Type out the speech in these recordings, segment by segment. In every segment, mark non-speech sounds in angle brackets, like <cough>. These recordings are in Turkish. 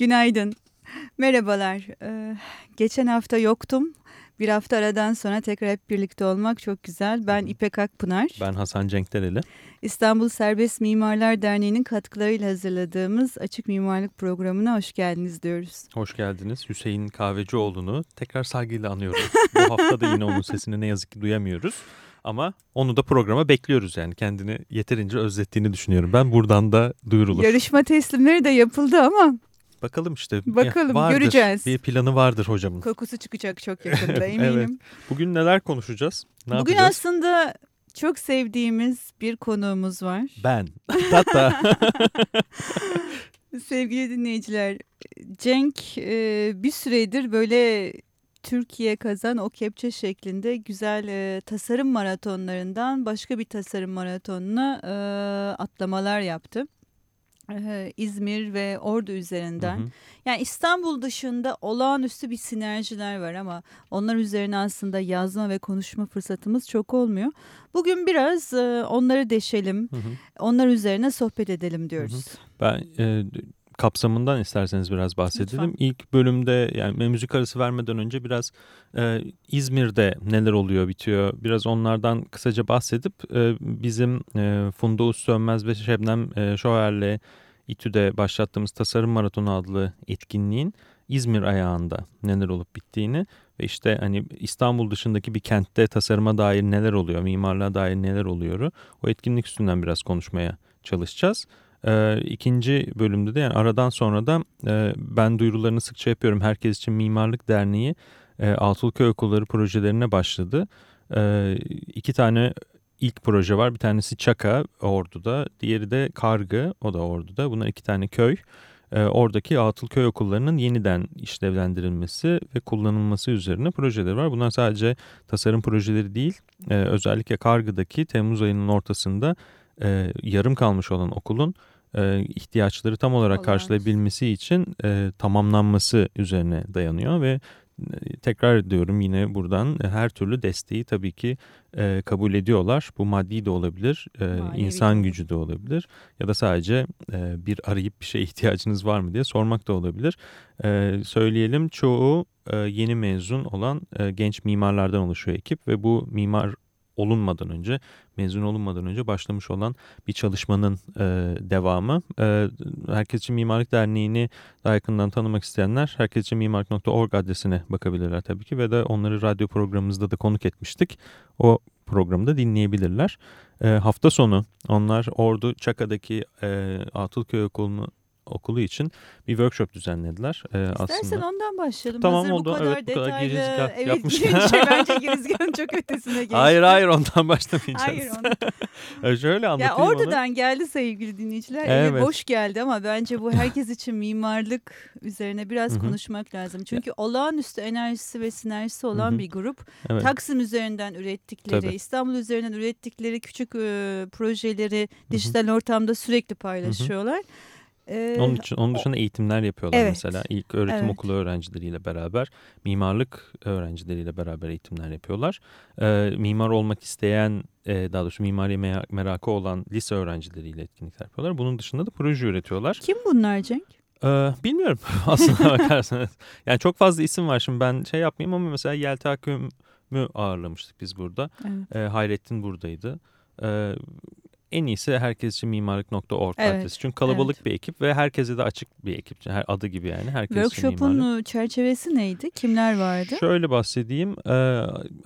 Günaydın. Merhabalar. Ee, geçen hafta yoktum. Bir hafta aradan sonra tekrar hep birlikte olmak çok güzel. Ben İpek Akpınar. Ben Hasan Cenkdereli. İstanbul Serbest Mimarlar Derneği'nin katkılarıyla hazırladığımız Açık Mimarlık Programı'na hoş geldiniz diyoruz. Hoş geldiniz. Hüseyin Kahvecioğlu'nu tekrar saygıyla anıyoruz. <laughs> Bu hafta da yine onun sesini ne yazık ki duyamıyoruz. Ama onu da programa bekliyoruz yani kendini yeterince özlettiğini düşünüyorum. Ben buradan da duyurulur. Yarışma teslimleri de yapıldı ama Bakalım işte. Bakalım vardır. göreceğiz. Bir planı vardır hocamın. Kokusu çıkacak çok <laughs> yakında eminim. evet. Bugün neler konuşacağız? Ne Bugün yapacağız? aslında çok sevdiğimiz bir konuğumuz var. Ben. Hatta. <laughs> Sevgili dinleyiciler, Cenk bir süredir böyle Türkiye kazan o kepçe şeklinde güzel e, tasarım maratonlarından başka bir tasarım maratonuna e, atlamalar yaptı. E, İzmir ve Ordu üzerinden. Hı hı. Yani İstanbul dışında olağanüstü bir sinerjiler var ama onlar üzerine aslında yazma ve konuşma fırsatımız çok olmuyor. Bugün biraz e, onları deşelim, hı hı. onlar üzerine sohbet edelim diyoruz. Hı hı. Ben e, kapsamından isterseniz biraz bahsedelim. Lütfen. İlk bölümde yani müzik arası vermeden önce biraz e, İzmir'de neler oluyor bitiyor biraz onlardan kısaca bahsedip e, bizim e, Funda Ussönmez ve Şebnem e, Şoer'le İTÜ'de başlattığımız Tasarım Maratonu adlı etkinliğin İzmir ayağında neler olup bittiğini ve işte hani İstanbul dışındaki bir kentte tasarıma dair neler oluyor, mimarlığa dair neler oluyor o etkinlik üstünden biraz konuşmaya çalışacağız. E, ikinci bölümde de yani aradan sonra da e, ben duyurularını sıkça yapıyorum. Herkes için Mimarlık Derneği e, Altılköy Okulları projelerine başladı. E, iki tane ilk proje var. Bir tanesi Çaka Ordu'da, diğeri de Kargı o da Ordu'da. Bunlar iki tane köy. E, oradaki Atılköy okullarının yeniden işlevlendirilmesi ve kullanılması üzerine projeler var. Bunlar sadece tasarım projeleri değil, e, özellikle Kargı'daki Temmuz ayının ortasında e, yarım kalmış olan okulun e, ihtiyaçları tam olarak karşılayabilmesi için e, tamamlanması üzerine dayanıyor ve tekrar ediyorum yine buradan e, her türlü desteği tabii ki e, kabul ediyorlar. Bu maddi de olabilir, e, insan gücü de olabilir ya da sadece e, bir arayıp bir şeye <laughs> ihtiyacınız var mı diye sormak da olabilir. E, söyleyelim çoğu e, yeni mezun olan e, genç mimarlardan oluşuyor ekip ve bu mimar olunmadan önce, mezun olunmadan önce başlamış olan bir çalışmanın e, devamı. E, Herkes için Mimarlık Derneği'ni daha yakından tanımak isteyenler herkes için mimarlık.org adresine bakabilirler tabii ki ve de onları radyo programımızda da konuk etmiştik. O programı da dinleyebilirler. E, hafta sonu onlar Ordu Çaka'daki e, Atılköy Okulu'nu okulu için bir workshop düzenlediler. Ee, İstersen aslında. ondan başlayalım. Tamam Hazır oldu. Bu kadar evet, bu kadar girizgah evet, yapmışken. <laughs> şey, bence girizgahın çok ötesine geçti. Hayır hayır ondan başlamayacağız. Hayır ondan. <laughs> Şöyle anlatayım ya Oradan onu. geldi sevgili dinleyiciler. Evet. Boş geldi ama bence bu herkes <laughs> için mimarlık üzerine biraz konuşmak lazım. Çünkü olağanüstü enerjisi ve sinerjisi olan bir grup. Evet. Taksim üzerinden ürettikleri, Tabii. İstanbul üzerinden ürettikleri küçük e, projeleri dijital ortamda sürekli paylaşıyorlar. Hı hı. Ee, onun için onun dışında eğitimler yapıyorlar evet. mesela. İlk öğretim evet. okulu öğrencileriyle beraber, mimarlık öğrencileriyle beraber eğitimler yapıyorlar. Ee, mimar olmak isteyen, e, daha doğrusu mimari merakı olan lise öğrencileriyle etkinlikler yapıyorlar. Bunun dışında da proje üretiyorlar. Kim bunlar Cenk? Ee, bilmiyorum <laughs> aslında bakarsanız. Yani çok fazla isim var şimdi ben şey yapmayayım ama mesela Yeltaküm'ü ağırlamıştık biz burada. Evet. Ee, Hayrettin buradaydı. Ee, en iyisi herkes için mimarlık.org evet, adresi. Çünkü kalabalık evet. bir ekip ve herkese de açık bir ekip. Her adı gibi yani. Herkes Workshop'un çerçevesi neydi? Kimler vardı? Şöyle bahsedeyim. E,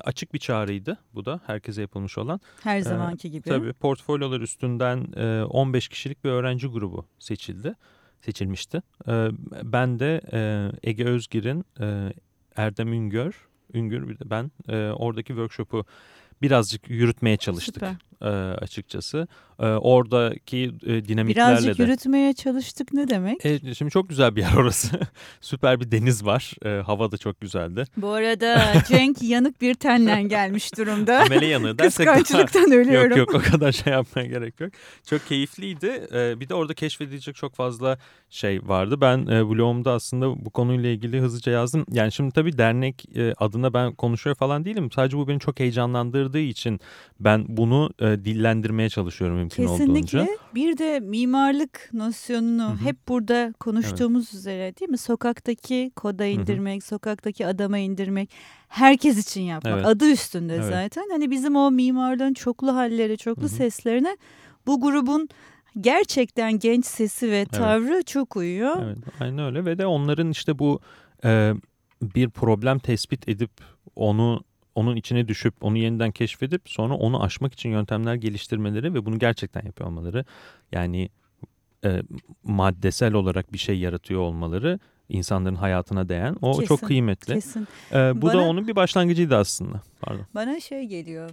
açık bir çağrıydı bu da. Herkese yapılmış olan. Her e, zamanki gibi. Tabii portfolyolar üstünden e, 15 kişilik bir öğrenci grubu seçildi. Seçilmişti. E, ben de e, Ege Özgir'in e, Erdem Üngör, Üngür ben e, oradaki workshop'u birazcık yürütmeye çalıştık. Süper e, açıkçası. E, oradaki e, dinamiklerle Birazcık de. yürütmeye çalıştık ne demek? E, şimdi çok güzel bir yer orası. <laughs> Süper bir deniz var. E, hava da çok güzeldi. Bu arada Cenk <laughs> yanık bir tenle gelmiş durumda. Amele yanığı dersek. Kıskançlıktan <laughs> ölüyorum. Yok yok o kadar şey yapmaya gerek yok. Çok keyifliydi. E, bir de orada keşfedilecek çok fazla şey vardı. Ben e, blogumda aslında bu konuyla ilgili hızlıca yazdım. Yani şimdi tabii dernek e, adına ben konuşuyor falan değilim. Sadece bu beni çok heyecanlandırdığı için ben bunu... E, e, dillendirmeye çalışıyorum mümkün Kesinlikle. olduğunca. Bir de mimarlık nosyonunu Hı hı. hep burada konuştuğumuz üzere değil mi? Sokaktaki koda indirmek, sokaktaki adama indirmek, herkes için yapmak. Evet. Adı üstünde Evet. zaten. Hani bizim o mimarlığın çoklu halleri, çoklu Hı hı. seslerine bu grubun gerçekten genç sesi ve tavrı çok uyuyor. Evet, aynen öyle ve de onların işte bu e, bir problem tespit edip onu onun içine düşüp onu yeniden keşfedip sonra onu aşmak için yöntemler geliştirmeleri ve bunu gerçekten yapıyor olmaları yani e, maddesel olarak bir şey yaratıyor olmaları insanların hayatına değen o Kesin, çok kıymetli. Kesin. E, bu da Bana- onun bir başlangıcıydı aslında. Pardon. Bana şey geliyor.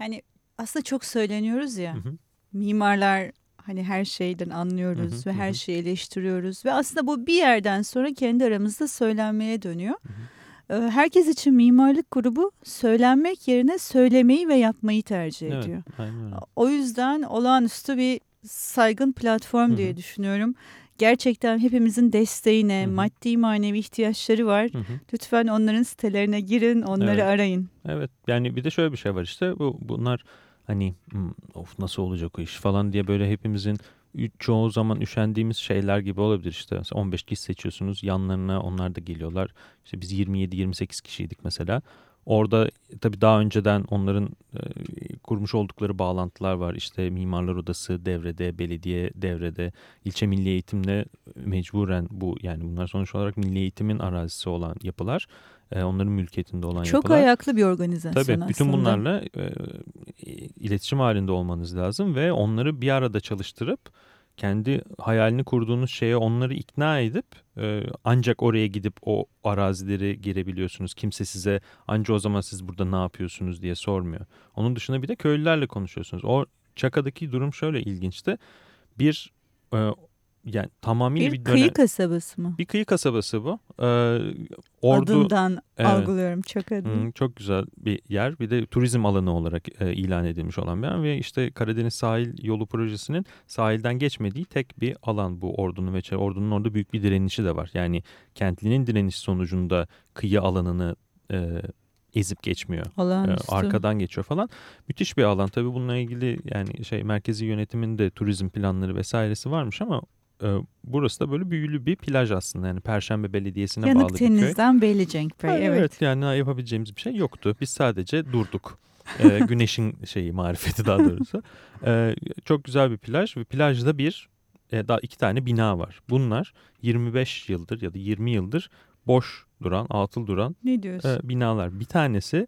Yani aslında çok söyleniyoruz ya. Hı hı. mimarlar hani her şeyden anlıyoruz Hı hı, ve hı her hı. şeyi eleştiriyoruz ve aslında bu bir yerden sonra kendi aramızda söylenmeye dönüyor. Ee, Herkes için mimarlık grubu söylenmek yerine söylemeyi ve yapmayı tercih Evet, ediyor. aynen öyle. O yüzden olağanüstü bir saygın platform Hı diye hı. düşünüyorum. Gerçekten hepimizin desteğine, Hı hı. maddi manevi ihtiyaçları var. Hı hı. Lütfen onların sitelerine girin, onları Evet. arayın. Evet yani bir de şöyle bir şey var işte bu bunlar hani "Hmm, of nasıl olacak o iş falan diye böyle hepimizin çoğu zaman üşendiğimiz şeyler gibi olabilir işte. Mesela 15 kişi seçiyorsunuz yanlarına onlar da geliyorlar. İşte biz 27-28 kişiydik mesela. Orada tabii daha önceden onların e, kurmuş oldukları bağlantılar var. İşte Mimarlar Odası devrede, belediye devrede, ilçe milli eğitimle mecburen bu yani bunlar sonuç olarak milli eğitimin arazisi olan yapılar. E, onların mülkiyetinde olan Çok yapılar. ayaklı bir organizasyon Tabii bütün aslında. bunlarla e, iletişim halinde olmanız lazım ve onları bir arada çalıştırıp kendi hayalini kurduğunuz şeye onları ikna edip e, ancak oraya gidip o arazileri girebiliyorsunuz. Kimse size ancak o zaman siz burada ne yapıyorsunuz diye sormuyor. Onun dışında bir de köylülerle konuşuyorsunuz. O Çaka'daki durum şöyle ilginçti. Bir e, yani tamamıyla Bir bir, kıyı dönem, kasabası mı? bir kıyı kasabası bu. E, ordu Adından Evet. algılıyorum çok adı. Hı, çok güzel bir yer. Bir de turizm alanı olarak e, ilan edilmiş olan bir yer ve işte Karadeniz Sahil Yolu projesinin sahilden geçmediği tek bir alan bu ordunun ve ordunun orada büyük bir direnişi de var. Yani kentlinin direnişi sonucunda kıyı alanını e, ezip geçmiyor. E, Olağanüstü. arkadan geçiyor falan. Müthiş bir alan. Tabii bununla ilgili yani şey merkezi yönetimin de turizm planları vesairesi varmış ama burası da böyle büyülü bir plaj aslında. Yani Perşembe Belediyesi'ne bağlı Yanık bir köy. Deniz'den Beylicenk Bey. Ha, Evet. evet. yani yapabileceğimiz bir şey yoktu. Biz sadece durduk. Ee, <laughs> güneşin şeyi marifeti daha doğrusu. Ee, çok güzel bir plaj ve plajda bir e, daha iki tane bina var. Bunlar 25 yıldır ya da 20 yıldır boş duran, atıl duran Ne diyorsun? e, binalar. Bir tanesi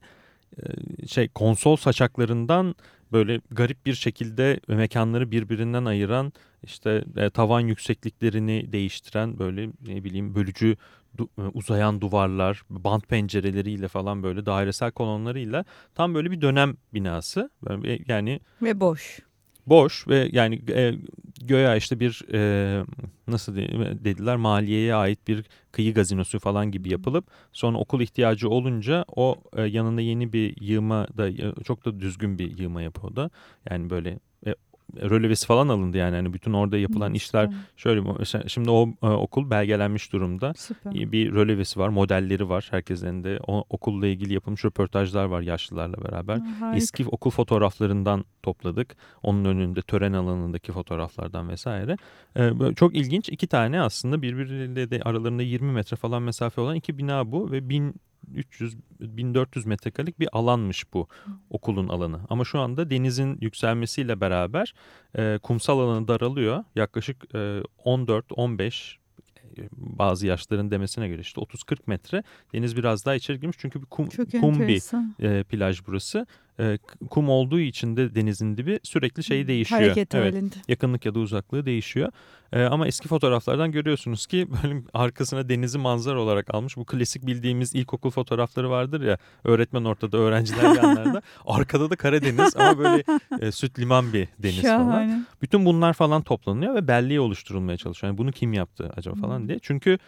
e, şey konsol saçaklarından böyle garip bir şekilde mekanları birbirinden ayıran işte e, tavan yüksekliklerini değiştiren böyle ne bileyim bölücü du- e, uzayan duvarlar, bant pencereleriyle falan böyle dairesel kolonlarıyla tam böyle bir dönem binası. Böyle, bir- yani Ve boş. boş ve yani e, göya işte bir e, nasıl de- dediler maliyeye ait bir kıyı gazinosu falan gibi yapılıp sonra okul ihtiyacı olunca o e, yanında yeni bir yığma da e, çok da düzgün bir yığma yapı o da. Yani böyle e, rölevesi falan alındı yani hani bütün orada yapılan Hı, işler şöyle şimdi o e, okul belgelenmiş durumda. Süper. Bir rölevesi var, modelleri var. Herkesin de o okulla ilgili yapılmış röportajlar var yaşlılarla beraber. Harika. Eski okul fotoğraflarından topladık. Onun önünde tören alanındaki fotoğraflardan vesaire. Böyle çok ilginç iki tane aslında birbiriyle de aralarında 20 metre falan mesafe olan iki bina bu ve 1300-1400 metrekarelik bir alanmış bu okulun alanı. Ama şu anda denizin yükselmesiyle beraber e, kumsal alanı daralıyor. Yaklaşık e, 14-15 e, bazı yaşların demesine göre işte 30-40 metre deniz biraz daha içeri girmiş çünkü bir kum, Çok kum bir e, plaj burası. E, kum olduğu için de denizin dibi sürekli şey değişiyor. Hareket evet, halinde. yakınlık ya da uzaklığı değişiyor. E, ama eski fotoğraflardan görüyorsunuz ki <laughs> böyle arkasına denizi manzara olarak almış. Bu klasik bildiğimiz ilkokul fotoğrafları vardır ya. Öğretmen ortada, öğrenciler <laughs> yanlarda. Arkada da Karadeniz ama böyle e, süt liman bir deniz falan. Şahane. Bütün bunlar falan toplanıyor ve belleği oluşturulmaya çalışıyor. Yani bunu kim yaptı acaba falan diye. Çünkü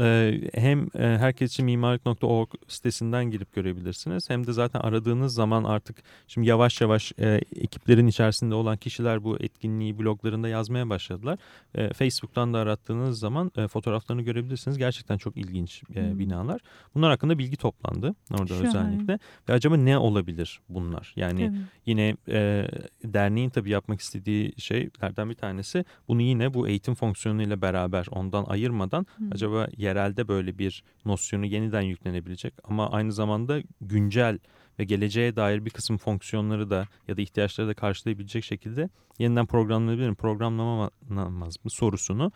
e, hem e, herkes için mimarlık.org sitesinden girip görebilirsiniz. Hem de zaten aradığınız zaman artık şimdi yavaş yavaş e, ekiplerin içerisinde olan kişiler bu etkinliği bloglarında yazmaya başladılar. E, Facebook'tan da arattığınız zaman e, fotoğraflarını görebilirsiniz. Gerçekten çok ilginç e, hmm. binalar. Bunlar hakkında bilgi toplandı orada Şahane. özellikle. Ve acaba ne olabilir bunlar? Yani tabii. yine e, derneğin tabii yapmak istediği şeylerden bir tanesi bunu yine bu eğitim fonksiyonuyla beraber ondan ayırmadan hmm. acaba yerelde böyle bir nosyonu yeniden yüklenebilecek ama aynı zamanda güncel ve geleceğe dair bir kısım fonksiyonları da ya da ihtiyaçları da karşılayabilecek şekilde yeniden programlanabilir mi, programlanamaz mı sorusunu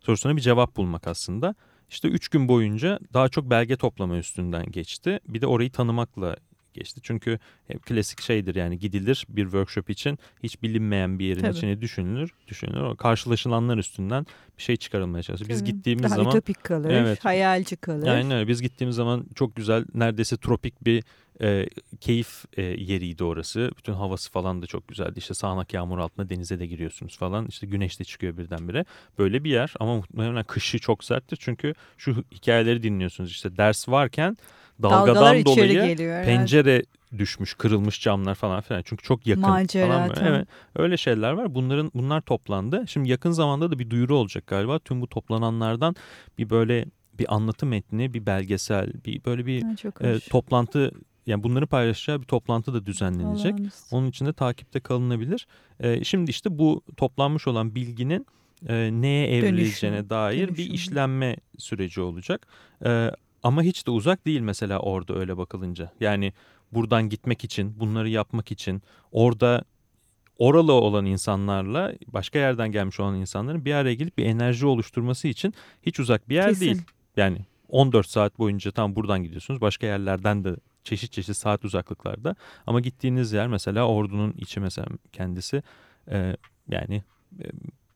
sorusuna bir cevap bulmak aslında. İşte üç gün boyunca daha çok belge toplama üstünden geçti. Bir de orayı tanımakla geçti. Çünkü hep klasik şeydir yani gidilir bir workshop için hiç bilinmeyen bir yerin Tabii. içine düşünülür. Düşünülür. O karşılaşılanlar üstünden bir şey çıkarılmaya çalışır. Biz gittiğimiz Daha zaman... ütopik kalır, evet, hayalci kalır. Aynen öyle. Biz gittiğimiz zaman çok güzel neredeyse tropik bir e, keyif e, yeriydi orası. Bütün havası falan da çok güzeldi. İşte sağanak yağmur altında denize de giriyorsunuz falan. İşte güneş de çıkıyor birdenbire. Böyle bir yer ama muhtemelen kışı çok serttir. Çünkü şu hikayeleri dinliyorsunuz. İşte ders varken dalgadan Dalgalar dolayı geliyor, pencere evet. düşmüş, kırılmış camlar falan filan. Çünkü çok yakın Macera, falan. Tabii. Evet. Öyle şeyler var. Bunların bunlar toplandı. Şimdi yakın zamanda da bir duyuru olacak galiba. Tüm bu toplananlardan bir böyle bir anlatı metni, bir belgesel, bir böyle bir e, toplantı yani bunları paylaşacağı bir toplantı da düzenlenecek. Onun için de takipte kalınabilir. E, şimdi işte bu toplanmış olan bilginin e, neye evrileceğine Dönüşüm. dair Dönüşüm. bir işlenme süreci olacak. E, ama hiç de uzak değil mesela orada öyle bakılınca. Yani buradan gitmek için, bunları yapmak için orada oralı olan insanlarla başka yerden gelmiş olan insanların bir araya gelip bir enerji oluşturması için hiç uzak bir yer Kesin. değil. Yani 14 saat boyunca tam buradan gidiyorsunuz. Başka yerlerden de çeşit çeşit saat uzaklıklarda. Ama gittiğiniz yer mesela ordunun içi mesela kendisi e, yani e,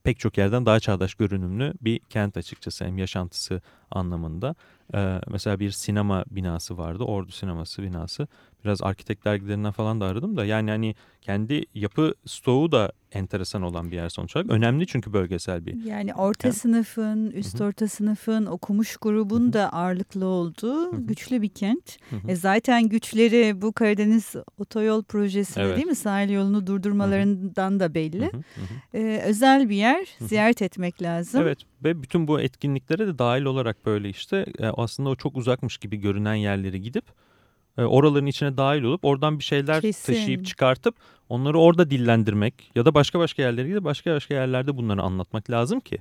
pek çok yerden daha çağdaş görünümlü bir kent açıkçası hem yaşantısı anlamında. Ee, mesela bir sinema binası vardı. Ordu sineması binası. Biraz arkitekt dergilerinden falan da aradım da yani hani kendi yapı stoğu da enteresan olan bir yer sonuç olarak. Önemli çünkü bölgesel bir. Yani orta yani. sınıfın, üst Hı-hı. orta sınıfın, okumuş grubun Hı-hı. da ağırlıklı olduğu Hı-hı. güçlü bir kent. E zaten güçleri bu Karadeniz otoyol projesinde evet. değil mi? Sahil yolunu durdurmalarından Hı-hı. da belli. E, özel bir yer. Hı-hı. Ziyaret etmek lazım. Evet ve bütün bu etkinliklere de dahil olarak böyle işte e, aslında o çok uzakmış gibi görünen yerlere gidip e, oraların içine dahil olup oradan bir şeyler Kesin. taşıyıp çıkartıp onları orada dillendirmek ya da başka başka yerlere gidip başka başka yerlerde bunları anlatmak lazım ki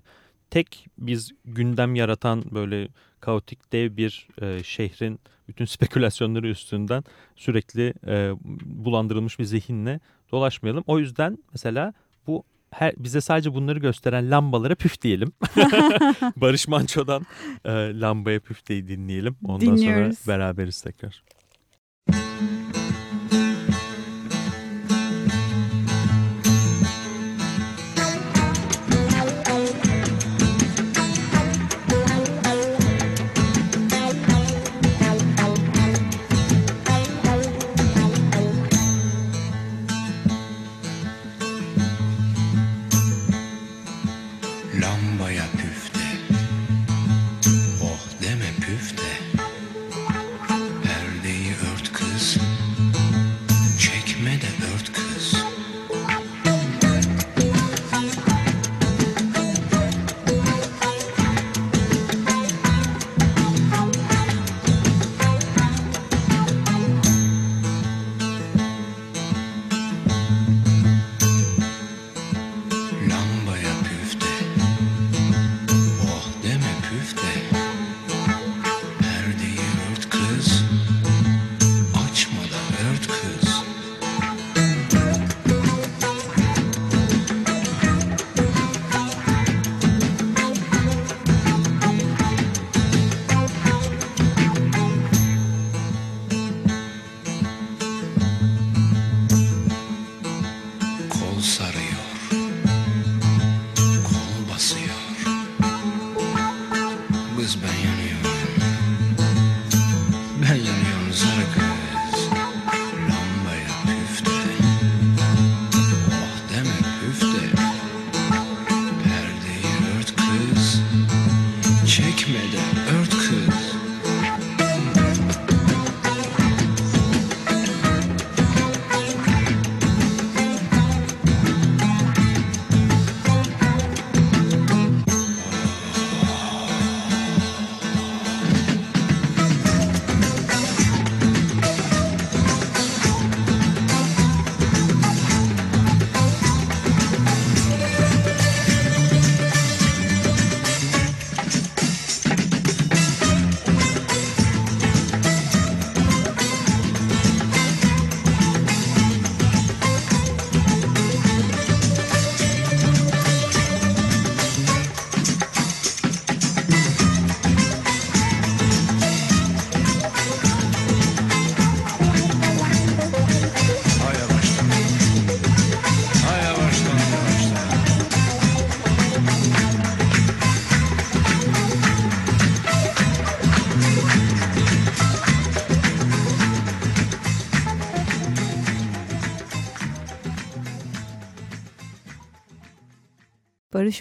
tek biz gündem yaratan böyle kaotik dev bir e, şehrin bütün spekülasyonları üstünden sürekli e, bulandırılmış bir zihinle dolaşmayalım. O yüzden mesela bu her, bize sadece bunları gösteren lambalara püf diyelim. <laughs> Barış Manço'dan e, lambaya püf diye dinleyelim. Ondan Dinliyoruz. sonra beraberiz tekrar. Thank you. Pois bem, União. Bem,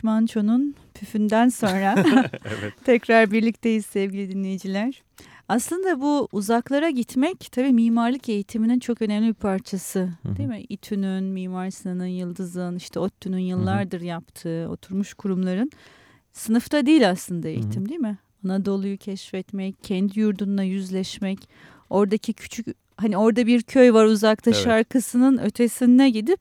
Barış Manço'nun püfünden sonra <laughs> evet. tekrar birlikteyiz sevgili dinleyiciler. Aslında bu uzaklara gitmek tabii mimarlık eğitiminin çok önemli bir parçası. Hı-hı. Değil mi? İTÜ'nün, Mimar Sinan'ın, Yıldız'ın, işte ODTÜ'nün yıllardır Hı-hı. yaptığı oturmuş kurumların sınıfta değil aslında eğitim Hı-hı. değil mi? Anadolu'yu keşfetmek, kendi yurdunla yüzleşmek, oradaki küçük hani orada bir köy var uzakta evet. şarkısının ötesine gidip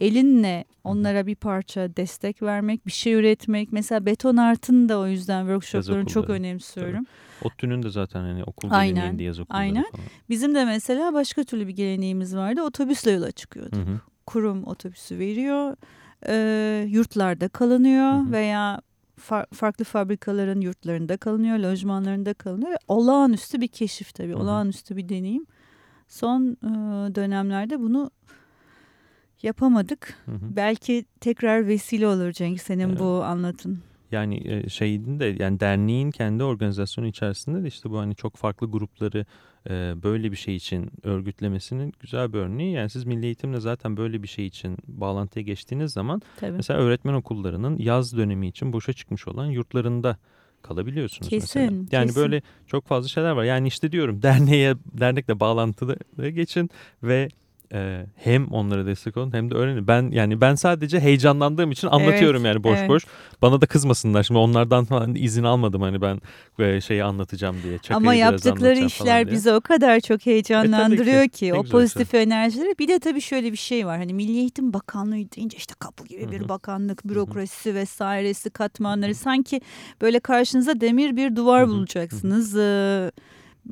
elinle onlara bir parça destek vermek, bir şey üretmek. Mesela beton artın da o yüzden workshoplarını çok önemsiyorum. Tabii. ODTÜ'nün de zaten hani okul aynen, yaz okulları Aynen. Falan. Bizim de mesela başka türlü bir geleneğimiz vardı. Otobüsle yola çıkıyorduk. Hı hı. Kurum otobüsü veriyor. E, yurtlarda kalınıyor hı hı. veya far, farklı fabrikaların yurtlarında kalınıyor, lojmanlarında kalınıyor. Olağanüstü bir keşif tabii, hı hı. olağanüstü bir deneyim. Son e, dönemlerde bunu yapamadık. Hı hı. Belki tekrar vesile olur Cenk senin evet. bu anlatın. Yani şeyin de yani derneğin kendi organizasyonu içerisinde de işte bu hani çok farklı grupları böyle bir şey için örgütlemesinin güzel bir örneği. Yani siz milli eğitimle zaten böyle bir şey için bağlantıya geçtiğiniz zaman Tabii. mesela öğretmen okullarının yaz dönemi için boşa çıkmış olan yurtlarında kalabiliyorsunuz kesin, mesela. Yani kesin. böyle çok fazla şeyler var. Yani işte diyorum <laughs> derneğe dernekle bağlantıda geçin ve e, hem onlara destek olun hem de öğrenin. Ben yani ben sadece heyecanlandığım için anlatıyorum evet, yani boş evet. boş. Bana da kızmasınlar. Şimdi onlardan falan izin almadım hani ben e, şeyi anlatacağım diye. Çakayı Ama yaptıkları işler bizi o kadar çok heyecanlandırıyor e, ki, ki o pozitif şey. enerjileri. Bir de tabii şöyle bir şey var. Hani Milli Eğitim Bakanlığı deyince işte kapı gibi bir Hı-hı. bakanlık, bürokrasisi Hı-hı. vesairesi, katmanları Hı-hı. sanki böyle karşınıza demir bir duvar Hı-hı. bulacaksınız. Hı-hı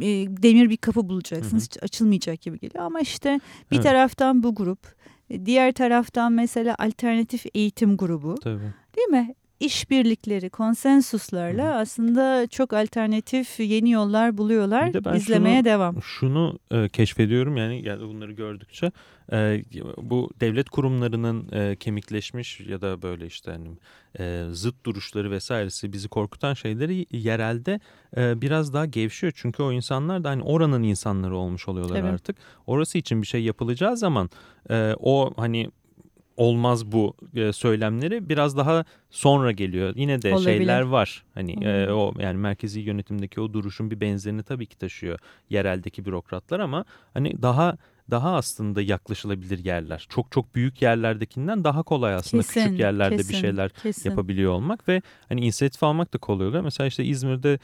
e, demir bir kapı bulacaksınız. Hı hı. Hiç açılmayacak gibi geliyor ama işte bir evet. taraftan bu grup, e, diğer taraftan mesela alternatif eğitim grubu. Tabii. Değil mi? İşbirlikleri, konsensuslarla Hı. aslında çok alternatif yeni yollar buluyorlar. De İzlemeye şunu, devam. Şunu e, keşfediyorum yani, yani bunları gördükçe e, bu devlet kurumlarının e, kemikleşmiş ya da böyle işte hani e, zıt duruşları vesairesi bizi korkutan şeyleri yerelde e, biraz daha gevşiyor. Çünkü o insanlar da hani oranın insanları olmuş oluyorlar evet. artık. Orası için bir şey yapılacağı zaman e, o hani olmaz bu e, söylemleri biraz daha sonra geliyor. Yine de Olabilir. şeyler var. Hani e, o yani merkezi yönetimdeki o duruşun bir benzerini tabii ki taşıyor yereldeki bürokratlar ama hani daha daha aslında yaklaşılabilir yerler. Çok çok büyük yerlerdekinden daha kolay aslında kesin, küçük yerlerde kesin, bir şeyler kesin. yapabiliyor olmak ve hani inisiyatif almak da kolay oluyor. Mesela işte İzmir'de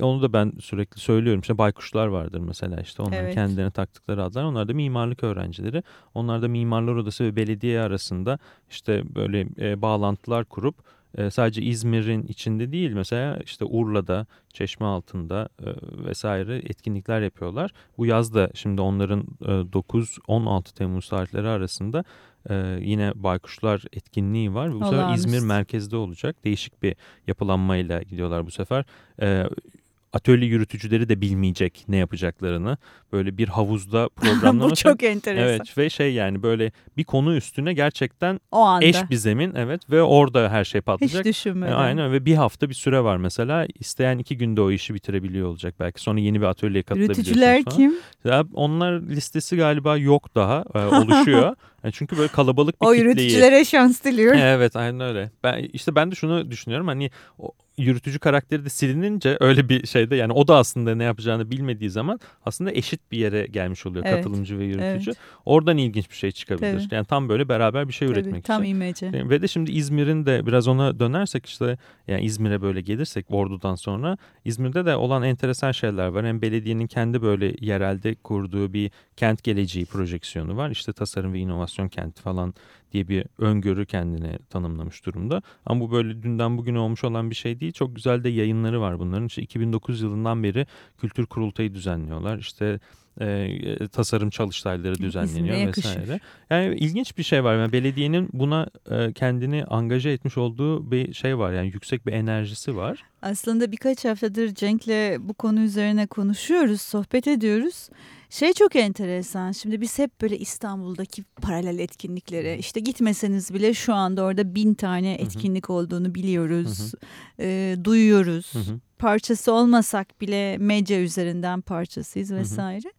onu da ben sürekli söylüyorum. İşte baykuşlar vardır mesela işte onların evet. kendilerine taktıkları adlar. Onlar da mimarlık öğrencileri. Onlar da mimarlar odası ve belediye arasında işte böyle e, bağlantılar kurup e, sadece İzmir'in içinde değil mesela işte Urla'da, Çeşme altında e, vesaire etkinlikler yapıyorlar. Bu yaz da şimdi onların e, 9-16 Temmuz tarihleri arasında e, yine baykuşlar etkinliği var. Bu sefer İzmir merkezde olacak. Değişik bir yapılanmayla gidiyorlar bu sefer. E, atölye yürütücüleri de bilmeyecek ne yapacaklarını. Böyle bir havuzda programlaması. <laughs> Bu çok enteresan. Evet ve şey yani böyle bir konu üstüne gerçekten o anda. eş bir zemin evet ve orada her şey patlayacak. Hiç düşünmedim. E, aynen ve bir hafta bir süre var mesela. İsteyen iki günde o işi bitirebiliyor olacak belki. Sonra yeni bir atölyeye katılabiliyorsunuz Yürütücüler falan. kim? Ya onlar listesi galiba yok daha e, oluşuyor. Yani <laughs> çünkü böyle kalabalık bir o kitleyi. O yürütücülere şans diliyor. Evet aynen öyle. Ben işte ben de şunu düşünüyorum hani yürütücü karakteri de silinince öyle bir şeyde yani o da aslında ne yapacağını bilmediği zaman aslında eşit bir yere gelmiş oluyor evet. katılımcı ve yürütücü. Evet. Oradan ilginç bir şey çıkabilir. Tabii. Yani tam böyle beraber bir şey Tabii, üretmek tam için. Tam imece. Ve de şimdi İzmir'in de biraz ona dönersek işte yani İzmir'e böyle gelirsek Ordu'dan sonra İzmir'de de olan enteresan şeyler var. Hem belediyenin kendi böyle yerelde kurduğu bir kent geleceği projeksiyonu var. İşte tasarım ve inovasyon kenti falan diye bir öngörü kendine tanımlamış durumda. Ama bu böyle dünden bugün olmuş olan bir şey değil. Çok güzel de yayınları var bunların. İşte 2009 yılından beri kültür kurultayı düzenliyorlar. İşte e, tasarım çalıştayları düzenleniyor vesaire. Yani ilginç bir şey var. Yani belediyenin buna e, kendini angaje etmiş olduğu bir şey var. Yani yüksek bir enerjisi var. Aslında birkaç haftadır Cenk'le bu konu üzerine konuşuyoruz, sohbet ediyoruz. Şey çok enteresan. Şimdi biz hep böyle İstanbul'daki paralel etkinliklere işte gitmeseniz bile şu anda orada bin tane etkinlik olduğunu biliyoruz, E, duyuyoruz. Parçası olmasak bile medya üzerinden parçasıyız vesaire.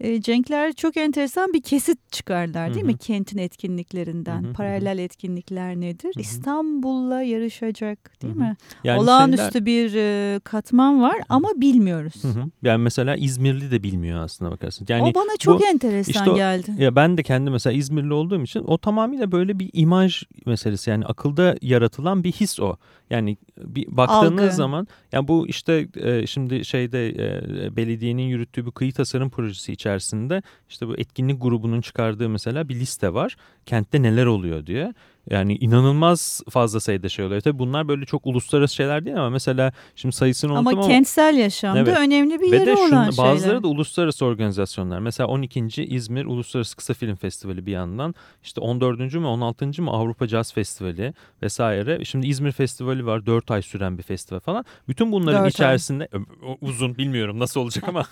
E, Cenkler çok enteresan bir kesit çıkarlar değil Hı-hı. mi? Kentin etkinliklerinden. Hı-hı. Paralel etkinlikler nedir? Hı-hı. İstanbul'la yarışacak değil Hı-hı. mi? Yani Olağanüstü şeyler... bir e, katman var ama bilmiyoruz. Hı-hı. Yani mesela İzmirli de bilmiyor aslında bakarsın. Yani o bana çok bu, enteresan işte o, geldi. Ya ben de kendi mesela İzmirli olduğum için o tamamıyla böyle bir imaj meselesi. Yani akılda yaratılan bir his o. Yani bir baktığınız Algı. zaman ya bu işte e, şimdi şeyde e, belediyenin yürüttüğü bir kıyı tasarım projesi içerisinde işte bu etkinlik grubunun çıkardığı mesela bir liste var. Kentte neler oluyor diye. Yani inanılmaz fazla sayıda şey oluyor. Tabii bunlar böyle çok uluslararası şeyler değil ama mesela şimdi sayısını unuttum ama. Ama kentsel yaşamda evet. önemli bir yeri Ve de olan şunu, şeyler. Bazıları da uluslararası organizasyonlar. Mesela 12. İzmir Uluslararası Kısa Film Festivali bir yandan. işte 14. mü 16. mı Avrupa Jazz Festivali vesaire. Şimdi İzmir Festivali var 4 ay süren bir festival falan. Bütün bunların içerisinde ay. uzun bilmiyorum nasıl olacak ama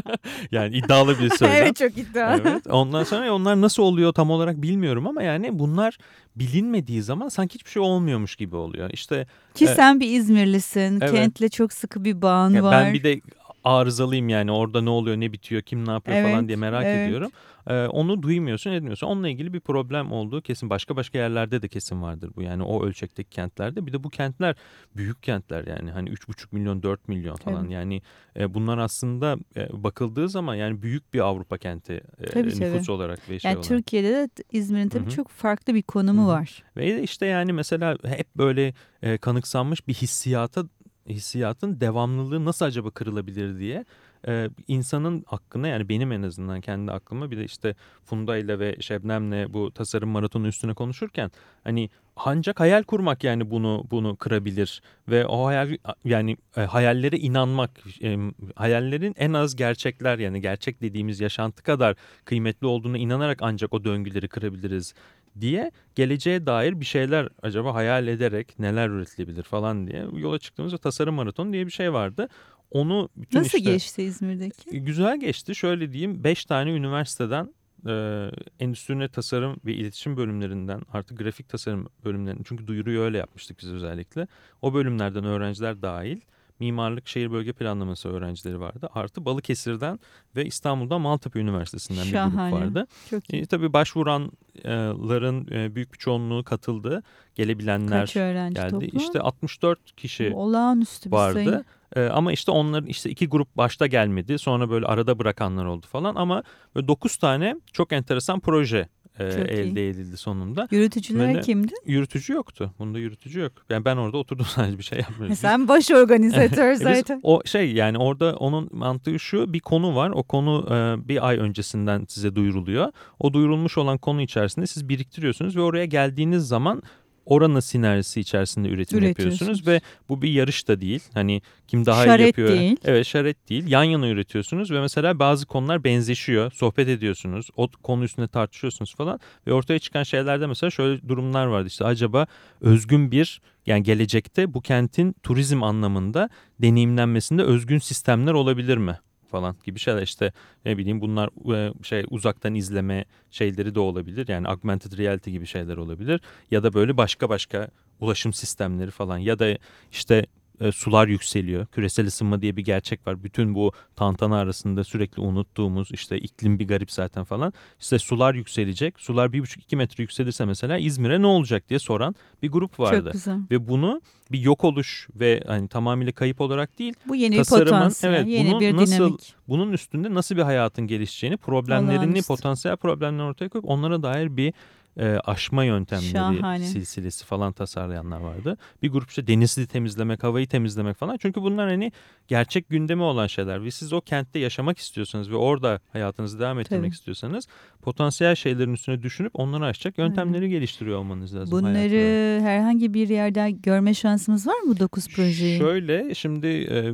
<laughs> yani iddialı bir <laughs> söylem. evet çok iddialı. Evet. Ondan sonra onlar nasıl oluyor tam olarak bilmiyorum ama yani bunlar bilinmediği zaman sanki hiçbir şey olmuyormuş gibi oluyor. İşte ki e, sen bir İzmirlisin. Evet. Kentle çok sıkı bir bağın ya var. Ben bir de arızalıyım yani orada ne oluyor ne bitiyor kim ne yapıyor evet, falan diye merak evet. ediyorum. Ee, onu duymuyorsun etmiyorsun. Onunla ilgili bir problem olduğu kesin. Başka başka yerlerde de kesin vardır bu. Yani o ölçekteki kentlerde. Bir de bu kentler büyük kentler yani. Hani 3,5 milyon 4 milyon falan. Evet. Yani e, bunlar aslında e, bakıldığı zaman yani büyük bir Avrupa kenti e, tabii, nüfus tabii. olarak ve şey yani olarak. Türkiye'de de İzmir'in tabii Hı-hı. çok farklı bir konumu Hı-hı. var. Ve işte yani mesela hep böyle e, kanıksanmış bir hissiyata hissiyatın devamlılığı nasıl acaba kırılabilir diye e, insanın aklına yani benim en azından kendi aklıma bir de işte Funda ile ve Şebnem'le bu tasarım maratonu üstüne konuşurken hani ancak hayal kurmak yani bunu bunu kırabilir ve o hayal yani e, hayallere inanmak e, hayallerin en az gerçekler yani gerçek dediğimiz yaşantı kadar kıymetli olduğuna inanarak ancak o döngüleri kırabiliriz diye geleceğe dair bir şeyler acaba hayal ederek neler üretilebilir falan diye yola çıktığımız tasarım maratonu diye bir şey vardı. Onu bütün Nasıl işte, geçti İzmir'deki? E, güzel geçti. Şöyle diyeyim 5 tane üniversiteden e, endüstri tasarım ve iletişim bölümlerinden artık grafik tasarım bölümlerinden çünkü duyuruyu öyle yapmıştık biz özellikle. O bölümlerden öğrenciler dahil mimarlık şehir bölge planlaması öğrencileri vardı. Artı Balıkesir'den ve İstanbul'dan Maltepe Üniversitesi'nden Şahane. bir grup vardı. Çok iyi. E, tabii başvuranların e, büyük bir çoğunluğu katıldı. Gelebilenler Kaç öğrenci geldi. Toplu? İşte 64 kişi Olağanüstü bir vardı. Sayı. E, ama işte onların işte iki grup başta gelmedi. Sonra böyle arada bırakanlar oldu falan ama böyle 9 tane çok enteresan proje e, elde iyi. edildi sonunda. Yürütücüler Böyle, kimdi? Yürütücü yoktu. Bunda yürütücü yok. Yani ben orada oturdum <laughs> sadece bir şey yapmıyorum. Sen baş organizatör <laughs> zaten. o şey yani orada onun mantığı şu bir konu var. O konu e, bir ay öncesinden size duyuruluyor. O duyurulmuş olan konu içerisinde siz biriktiriyorsunuz ve oraya geldiğiniz zaman oranın sinerjisi içerisinde üretim yapıyorsunuz ve bu bir yarış da değil. Hani kim daha şaret iyi yapıyor. Değil. Evet şaret değil. Yan yana üretiyorsunuz ve mesela bazı konular benzeşiyor. Sohbet ediyorsunuz. O konu üstünde tartışıyorsunuz falan ve ortaya çıkan şeylerde mesela şöyle durumlar vardı. İşte acaba özgün bir yani gelecekte bu kentin turizm anlamında deneyimlenmesinde özgün sistemler olabilir mi? Falan gibi şeyler. İşte ne bileyim bunlar e, şey uzaktan izleme şeyleri de olabilir. Yani augmented reality gibi şeyler olabilir. Ya da böyle başka başka ulaşım sistemleri falan. Ya da işte e, sular yükseliyor. Küresel ısınma diye bir gerçek var. Bütün bu tantana arasında sürekli unuttuğumuz işte iklim bir garip zaten falan. İşte sular yükselecek. Sular bir buçuk iki metre yükselirse mesela İzmir'e ne olacak diye soran bir grup vardı. Çok güzel. Ve bunu bir yok oluş ve hani tamamıyla kayıp olarak değil. Bu yeni bir potansiyel, evet, yeni bir nasıl, dinamik. Bunun üstünde nasıl bir hayatın gelişeceğini, problemlerini, Olağanüstü. potansiyel problemlerini ortaya koyup onlara dair bir e, aşma yöntemleri Şahane. silsilesi falan tasarlayanlar vardı. Bir grup işte denizi temizlemek, havayı temizlemek falan. Çünkü bunlar hani gerçek gündemi olan şeyler. Ve siz o kentte yaşamak istiyorsanız ve orada hayatınızı devam ettirmek Tabii. istiyorsanız potansiyel şeylerin üstüne düşünüp onları aşacak yöntemleri Aynen. geliştiriyor olmanız lazım. Bunları hayatına. herhangi bir yerde görme şansımız var mı 9 projeyi? Şöyle şimdi e,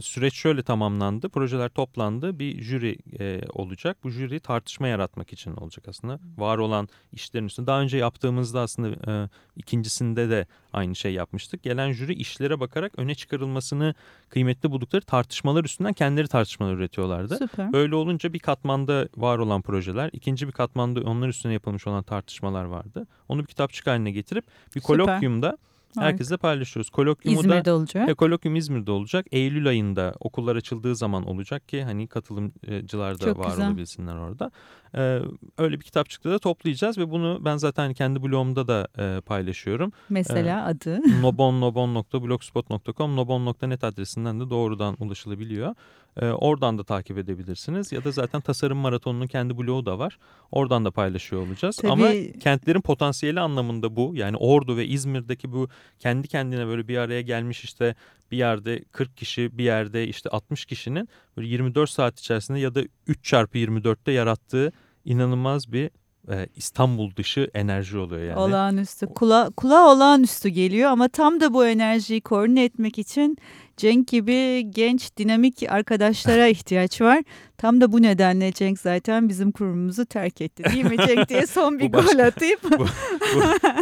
süreç şöyle tamamlandı. Projeler toplandı. Bir jüri e, olacak. Bu jüri tartışma yaratmak için olacak aslında. Var olan işlerin üstünde. Daha önce yaptığımızda aslında e, ikincisinde de aynı şey yapmıştık. Gelen jüri işlere bakarak öne çıkarılmasını kıymetli buldukları tartışmalar üstünden kendileri tartışmalar üretiyorlardı. Süper. Böyle olunca bir katmanda var olan projeler, ikinci bir katmanda onlar üstüne yapılmış olan tartışmalar vardı. Onu bir kitapçık haline getirip bir Süper. kolokyumda Herkesle paylaşıyoruz. Kolokyumu İzmir'de da, olacak. E, kolokyum İzmir'de olacak. Eylül ayında okullar açıldığı zaman olacak ki hani katılımcılar da Çok var güzel. olabilsinler orada. Ee, öyle bir kitapçıkta da toplayacağız ve bunu ben zaten kendi blogumda da e, paylaşıyorum. Mesela ee, adı? nobon.nobon.blogspot.com nobon.net adresinden de doğrudan ulaşılabiliyor. Ee, oradan da takip edebilirsiniz. Ya da zaten Tasarım Maratonu'nun kendi blogu da var. Oradan da paylaşıyor olacağız. Tabii. Ama kentlerin potansiyeli anlamında bu. Yani Ordu ve İzmir'deki bu kendi kendine böyle bir araya gelmiş işte bir yerde 40 kişi bir yerde işte 60 kişinin böyle 24 saat içerisinde ya da 3 çarpı 24'te yarattığı inanılmaz bir e, İstanbul dışı enerji oluyor yani. Olağanüstü. Kula, kulağa olağanüstü geliyor ama tam da bu enerjiyi koordine etmek için Cenk gibi genç dinamik arkadaşlara <laughs> ihtiyaç var. Tam da bu nedenle Cenk zaten bizim kurumumuzu terk etti değil mi <laughs> Cenk diye son bir başka, gol atayım. <laughs> bu, bu,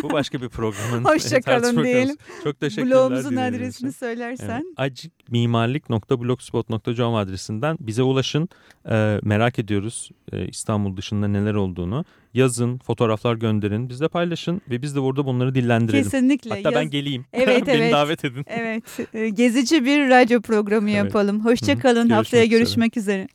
bu başka bir programın. Hoşçakalın diyelim. Çok teşekkürler. Blogumuzun adresini söylersen. Evet. acikmimarlik.blogspot.com adresinden bize ulaşın. Ee, merak ediyoruz ee, İstanbul dışında neler olduğunu. Yazın, fotoğraflar gönderin, bizle paylaşın ve biz de burada bunları dillendirelim. Kesinlikle. Hatta Yaz... ben geleyim. Evet, Beni evet. davet edin. Evet. Gezici bir radyo programı yapalım. Hoşçakalın. Haftaya görüşmek üzere.